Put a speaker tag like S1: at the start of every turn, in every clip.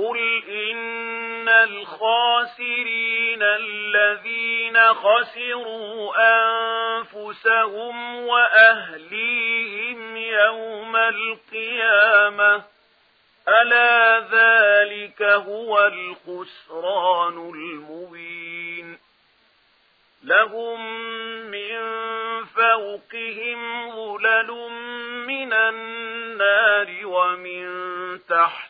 S1: قل إن الخاسرين الذين خسروا أنفسهم وأهليهم يوم القيامة ألا ذلك هو القسران المبين لهم من فوقهم ظلل من النار ومن تحت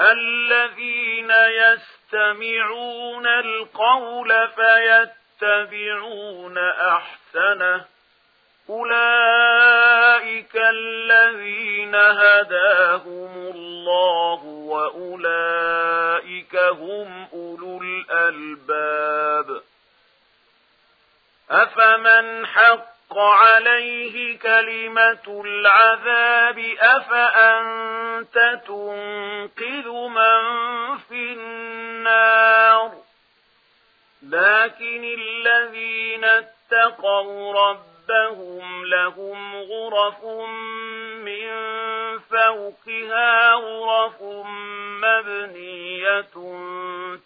S1: الذين يستمعون القول فيتبعون أحسنه أولئك الذين هداهم الله وأولئك هم أولو الألباب أفمن حق فحق عليه كلمة العذاب أفأنت تنقذ من في النار لكن الذين اتقوا ربهم لهم غرف من فوقها غرف مبنية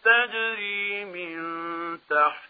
S1: تجري من تحت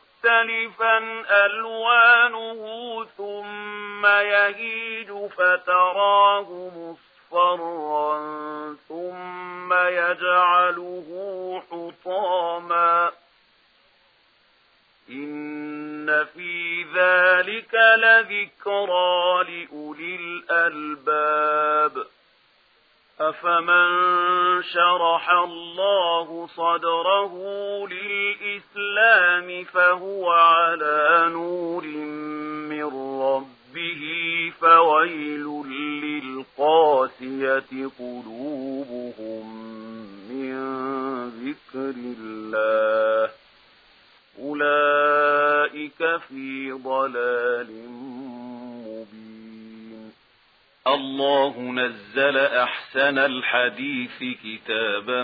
S1: مختلفا ألوانه ثم يهيج فتراه مصفرا ثم يجعله حطاما. إن في ذلك لذكرى لأولي الألباب. أفمن شرح الله صدره الإسلام فهو على نور من ربه فويل للقاسية قلوبهم من ذكر الله. أولئك في ضلال مبين.
S2: الله نزل أحسن الحديث كتابا